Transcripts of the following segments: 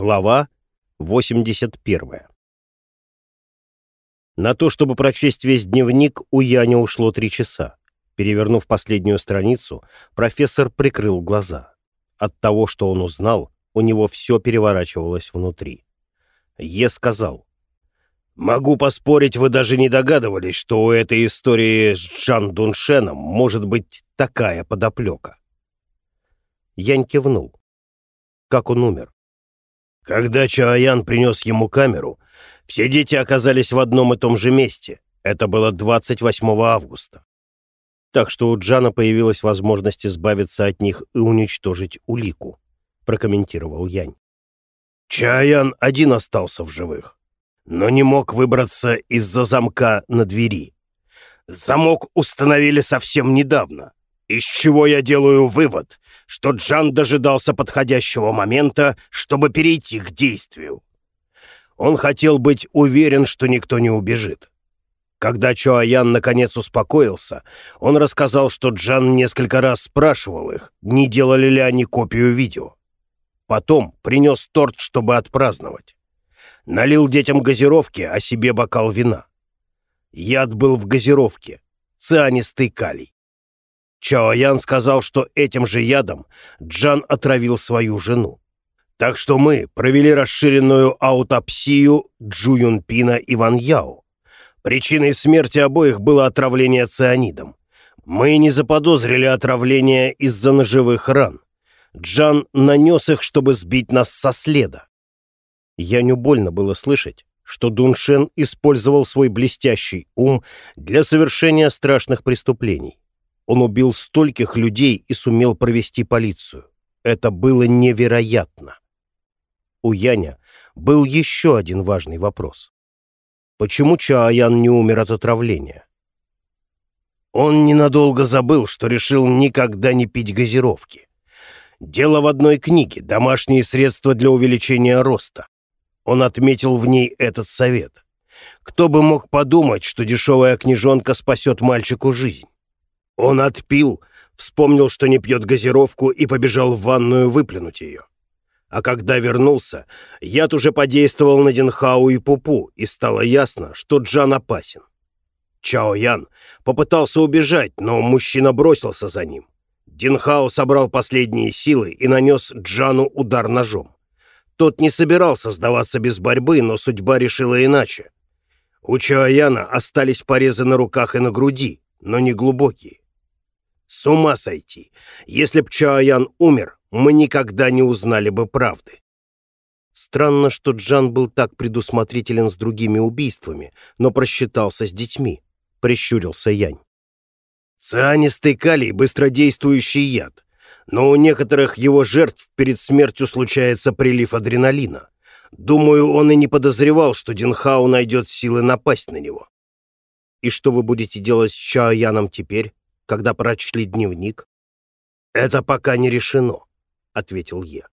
Глава 81. На то, чтобы прочесть весь дневник, у Яни ушло три часа. Перевернув последнюю страницу, профессор прикрыл глаза. От того, что он узнал, у него все переворачивалось внутри. Е сказал, «Могу поспорить, вы даже не догадывались, что у этой истории с Джан Дуншеном может быть такая подоплека». Янь кивнул. Как он умер? Когда Чаоян принес ему камеру, все дети оказались в одном и том же месте. Это было 28 августа. Так что у Джана появилась возможность избавиться от них и уничтожить улику, прокомментировал Янь. Чаян один остался в живых, но не мог выбраться из-за замка на двери. Замок установили совсем недавно, из чего я делаю вывод, что Джан дожидался подходящего момента, чтобы перейти к действию. Он хотел быть уверен, что никто не убежит. Когда Чоаян наконец успокоился, он рассказал, что Джан несколько раз спрашивал их, не делали ли они копию видео. Потом принес торт, чтобы отпраздновать. Налил детям газировки, а себе бокал вина. Яд был в газировке, цианистый калий. Чаоян сказал, что этим же ядом Джан отравил свою жену. Так что мы провели расширенную аутопсию Джу Юнпина и Ван Яо. Причиной смерти обоих было отравление цианидом. Мы не заподозрили отравление из-за ножевых ран. Джан нанес их, чтобы сбить нас со следа. Яню больно было слышать, что Дуншен использовал свой блестящий ум для совершения страшных преступлений. Он убил стольких людей и сумел провести полицию. Это было невероятно. У Яня был еще один важный вопрос. Почему Чаоян не умер от отравления? Он ненадолго забыл, что решил никогда не пить газировки. Дело в одной книге «Домашние средства для увеличения роста». Он отметил в ней этот совет. Кто бы мог подумать, что дешевая книжонка спасет мальчику жизнь? Он отпил, вспомнил, что не пьет газировку и побежал в ванную выплюнуть ее. А когда вернулся, яд уже подействовал на Динхау и Пупу, и стало ясно, что Джан опасен. Чао Ян попытался убежать, но мужчина бросился за ним. Динхао собрал последние силы и нанес Джану удар ножом. Тот не собирался сдаваться без борьбы, но судьба решила иначе. У Чаояна остались порезы на руках и на груди, но не глубокие. С ума сойти! Если б Чаоян умер, мы никогда не узнали бы правды. Странно, что Джан был так предусмотрителен с другими убийствами, но просчитался с детьми, — прищурился Янь. Цианистый калий — быстродействующий яд, но у некоторых его жертв перед смертью случается прилив адреналина. Думаю, он и не подозревал, что Динхау найдет силы напасть на него. И что вы будете делать с Чаояном теперь? Когда прочли дневник? «Это пока не решено», — ответил Е.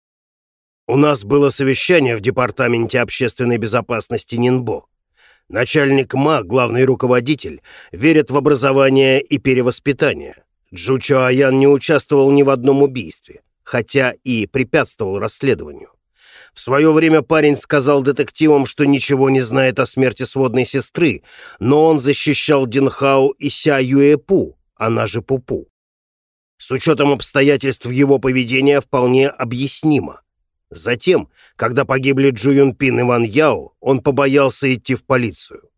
«У нас было совещание в Департаменте общественной безопасности Нинбо. Начальник МА, главный руководитель, верит в образование и перевоспитание. Джу Чоаян не участвовал ни в одном убийстве, хотя и препятствовал расследованию. В свое время парень сказал детективам, что ничего не знает о смерти сводной сестры, но он защищал Динхау и Ся Юэпу, она же Пупу. С учетом обстоятельств его поведения вполне объяснимо. Затем, когда погибли Джу Юнпин и Ван Яо, он побоялся идти в полицию.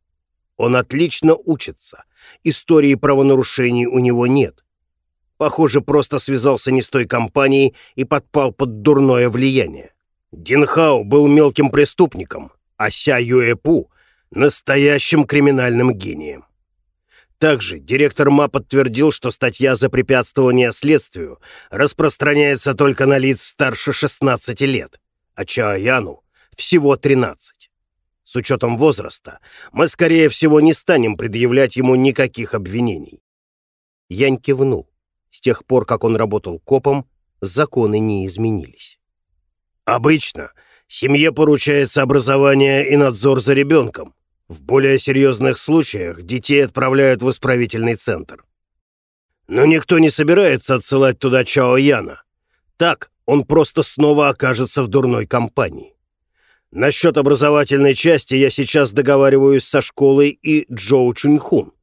Он отлично учится. Истории правонарушений у него нет. Похоже, просто связался не с той компанией и подпал под дурное влияние. Динхао был мелким преступником, а Ся Юэпу — настоящим криминальным гением. Также директор МА подтвердил, что статья за препятствование следствию распространяется только на лиц старше 16 лет, а Чаояну всего 13. С учетом возраста мы, скорее всего, не станем предъявлять ему никаких обвинений. Янь кивнул. С тех пор, как он работал копом, законы не изменились. Обычно семье поручается образование и надзор за ребенком, в более серьезных случаях детей отправляют в исправительный центр. Но никто не собирается отсылать туда Чао Яна. Так он просто снова окажется в дурной компании. Насчет образовательной части я сейчас договариваюсь со школой и Джоу Чуньхун.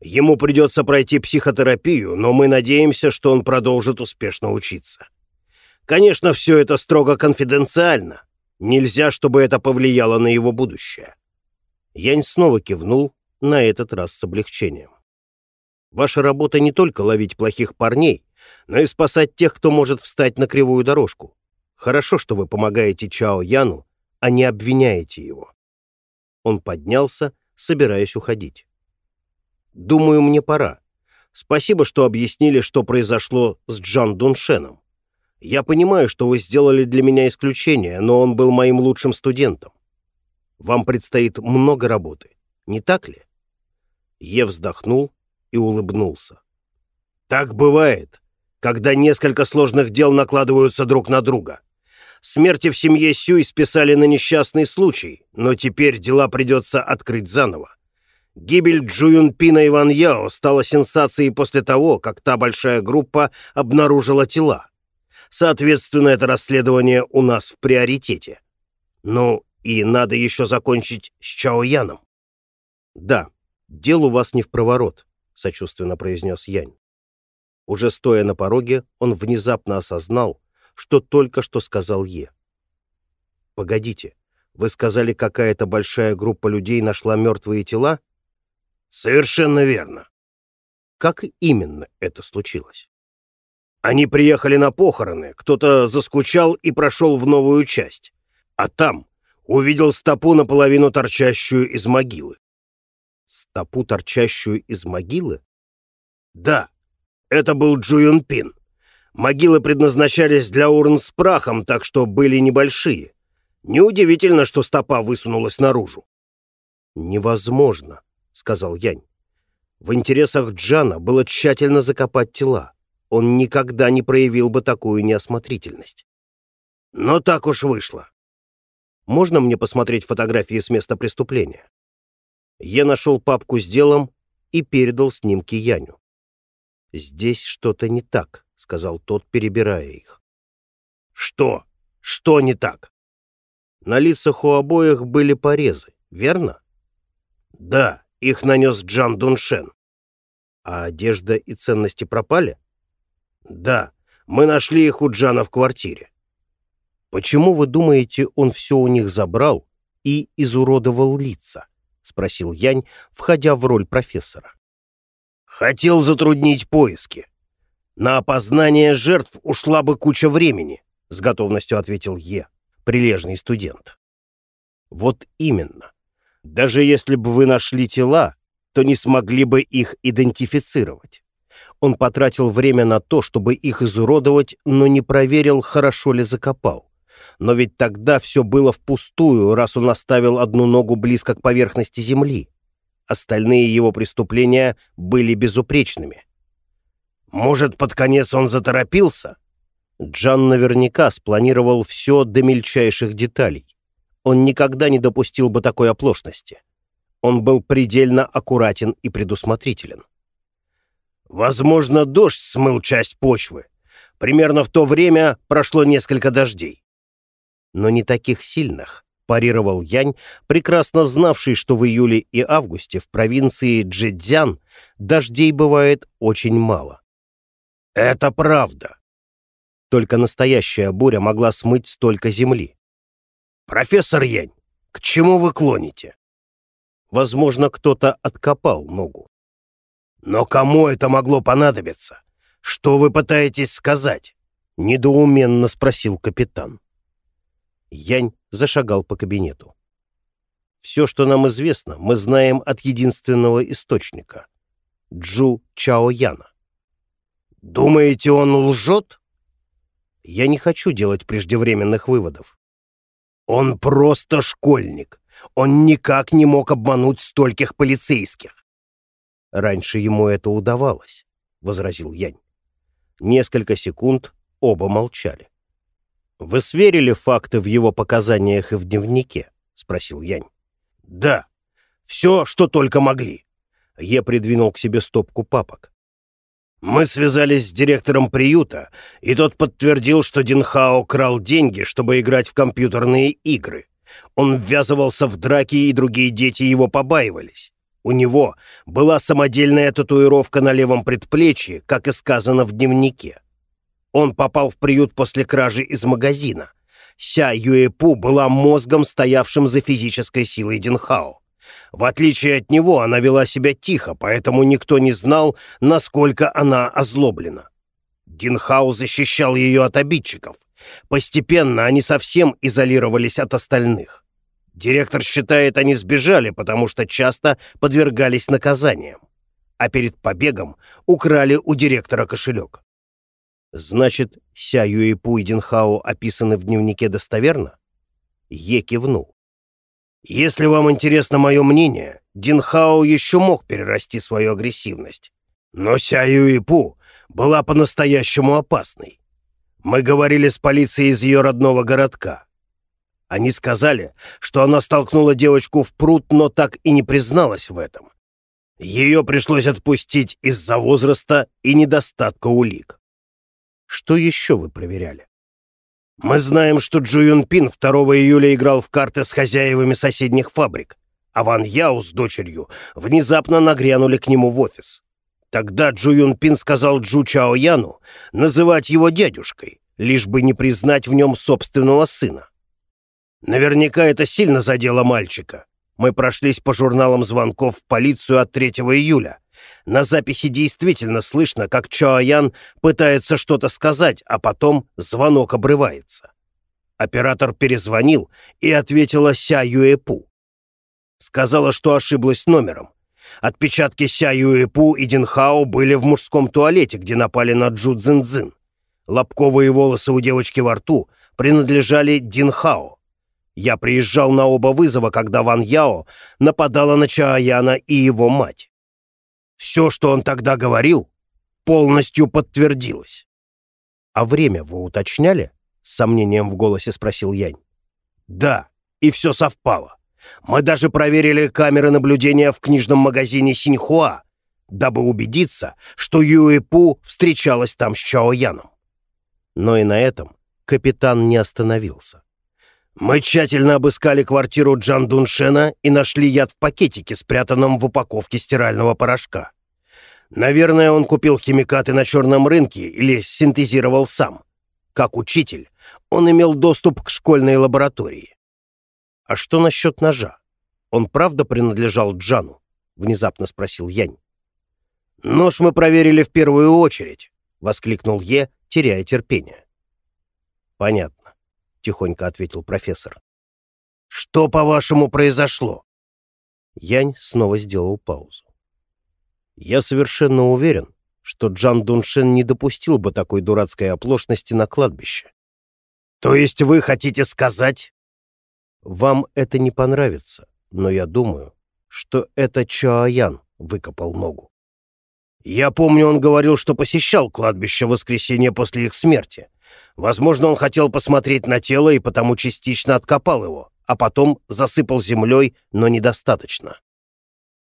Ему придется пройти психотерапию, но мы надеемся, что он продолжит успешно учиться. Конечно, все это строго конфиденциально. Нельзя, чтобы это повлияло на его будущее. Янь снова кивнул, на этот раз с облегчением. Ваша работа не только ловить плохих парней, но и спасать тех, кто может встать на кривую дорожку. Хорошо, что вы помогаете Чао Яну, а не обвиняете его. Он поднялся, собираясь уходить. «Думаю, мне пора. Спасибо, что объяснили, что произошло с Джан Дуншеном. Я понимаю, что вы сделали для меня исключение, но он был моим лучшим студентом. Вам предстоит много работы, не так ли?» Е вздохнул и улыбнулся. «Так бывает, когда несколько сложных дел накладываются друг на друга. Смерти в семье Сюй списали на несчастный случай, но теперь дела придется открыть заново. Гибель Джуюнпина и Ван Яо стала сенсацией после того, как та большая группа обнаружила тела. Соответственно, это расследование у нас в приоритете. Ну, и надо еще закончить с Чао Яном. Да, дело у вас не в проворот, сочувственно произнес Янь. Уже стоя на пороге, он внезапно осознал, что только что сказал Е. «Погодите, вы сказали, какая-то большая группа людей нашла мертвые тела?» «Совершенно верно». «Как именно это случилось?» «Они приехали на похороны, кто-то заскучал и прошел в новую часть, а там увидел стопу наполовину торчащую из могилы». «Стопу, торчащую из могилы?» «Да, это был Джуюнпин. Могилы предназначались для урн с прахом, так что были небольшие. Неудивительно, что стопа высунулась наружу. «Невозможно», — сказал Янь. «В интересах Джана было тщательно закопать тела. Он никогда не проявил бы такую неосмотрительность». «Но так уж вышло». «Можно мне посмотреть фотографии с места преступления?» Я нашел папку с делом и передал снимки Яню. «Здесь что-то не так», — сказал тот, перебирая их. «Что? Что не так?» На лицах у обоих были порезы, верно? «Да, их нанес Джан Дуншен». «А одежда и ценности пропали?» «Да, мы нашли их у Джана в квартире». «Почему вы думаете, он все у них забрал и изуродовал лица?» — спросил Янь, входя в роль профессора. «Хотел затруднить поиски», на опознание жертв ушла бы куча времени, с готовностью ответил Е, прилежный студент. Вот именно. Даже если бы вы нашли тела, то не смогли бы их идентифицировать. Он потратил время на то, чтобы их изуродовать, но не проверил, хорошо ли закопал. Но ведь тогда все было впустую, раз он оставил одну ногу близко к поверхности земли. Остальные его преступления были безупречными. Может, под конец он заторопился? Джан наверняка спланировал все до мельчайших деталей. Он никогда не допустил бы такой оплошности. Он был предельно аккуратен и предусмотрителен. Возможно, дождь смыл часть почвы. Примерно в то время прошло несколько дождей. Но не таких сильных, парировал Янь, прекрасно знавший, что в июле и августе в провинции Джэцзян дождей бывает очень мало. Это правда. Только настоящая буря могла смыть столько земли. Профессор Янь, к чему вы клоните? Возможно, кто-то откопал ногу. Но кому это могло понадобиться? Что вы пытаетесь сказать? Недоуменно спросил капитан. Янь зашагал по кабинету. Все, что нам известно, мы знаем от единственного источника — Джу Чао Яна. Думаете, он лжет? Я не хочу делать преждевременных выводов. Он просто школьник. Он никак не мог обмануть стольких полицейских. Раньше ему это удавалось, — возразил Янь. Несколько секунд оба молчали. «Вы сверили факты в его показаниях и в дневнике?» — спросил Янь. «Да, все, что только могли». Я придвинул к себе стопку папок. Мы связались с директором приюта, и тот подтвердил, что Динхао крал деньги, чтобы играть в компьютерные игры. Он ввязывался в драки, и другие дети его побаивались. У него была самодельная татуировка на левом предплечье, как и сказано в дневнике. Он попал в приют после кражи из магазина. Ся Юэпу была мозгом, стоявшим за физической силой Динхао. В отличие от него, она вела себя тихо, поэтому никто не знал, насколько она озлоблена. Динхао защищал ее от обидчиков. Постепенно они совсем изолировались от остальных. Директор считает, они сбежали, потому что часто подвергались наказаниям. А перед побегом украли у директора кошелек. Значит, Ся Юэпу и Динхао описаны в дневнике достоверно? Е кивнул. Если вам интересно мое мнение, Динхао еще мог перерасти свою агрессивность. Но Ся Юэпу была по-настоящему опасной. Мы говорили с полицией из ее родного городка. Они сказали, что она столкнула девочку в пруд, но так и не призналась в этом. Ее пришлось отпустить из-за возраста и недостатка улик. Что еще вы проверяли? Мы знаем, что Джу Юн Пин 2 июля играл в карты с хозяевами соседних фабрик, а Ван Яо с дочерью внезапно нагрянули к нему в офис. Тогда Джу Юн Пин сказал Джу Чао Яну называть его дядюшкой, лишь бы не признать в нем собственного сына. Наверняка это сильно задело мальчика. Мы прошлись по журналам звонков в полицию от 3 июля. На записи действительно слышно, как Чоаян пытается что-то сказать, а потом звонок обрывается. Оператор перезвонил и ответила Ся Юэпу. Сказала, что ошиблась номером. Отпечатки Ся Юэпу и Динхао были в мужском туалете, где напали на Джу Цзиньцзин. Лобковые волосы у девочки во рту принадлежали Динхао. Я приезжал на оба вызова, когда Ван Яо нападала на Чааяна и его мать. Все, что он тогда говорил, полностью подтвердилось. «А время вы уточняли?» — с сомнением в голосе спросил Янь. «Да, и все совпало. Мы даже проверили камеры наблюдения в книжном магазине Синьхуа, дабы убедиться, что Юэпу встречалась там с Чао Яном. Но и на этом капитан не остановился. Мы тщательно обыскали квартиру Джан Дуншена и нашли яд в пакетике, спрятанном в упаковке стирального порошка. Наверное, он купил химикаты на черном рынке или синтезировал сам. Как учитель, он имел доступ к школьной лаборатории. А что насчет ножа? Он правда принадлежал Джану? Внезапно спросил Янь. Нож мы проверили в первую очередь, воскликнул Е, теряя терпение. Понятно тихонько ответил профессор. Что, по-вашему, произошло? Янь снова сделал паузу. Я совершенно уверен, что Джан Дуншен не допустил бы такой дурацкой оплошности на кладбище. То есть вы хотите сказать? Вам это не понравится, но я думаю, что это Чаоян выкопал ногу. Я помню, он говорил, что посещал кладбище в воскресенье после их смерти. Возможно, он хотел посмотреть на тело и потому частично откопал его, а потом засыпал землей, но недостаточно.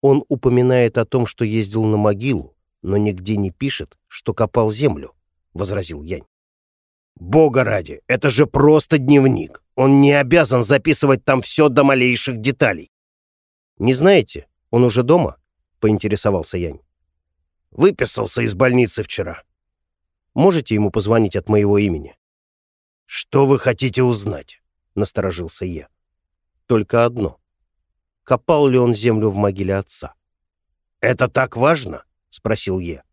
Он упоминает о том, что ездил на могилу, но нигде не пишет, что копал землю, — возразил Янь. Бога ради, это же просто дневник. Он не обязан записывать там все до малейших деталей. Не знаете, он уже дома? — поинтересовался Янь. Выписался из больницы вчера. Можете ему позвонить от моего имени?» «Что вы хотите узнать?» — насторожился я. «Только одно. Копал ли он землю в могиле отца?» «Это так важно?» — спросил я.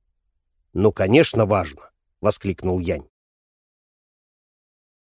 «Ну, конечно, важно!» — воскликнул Янь.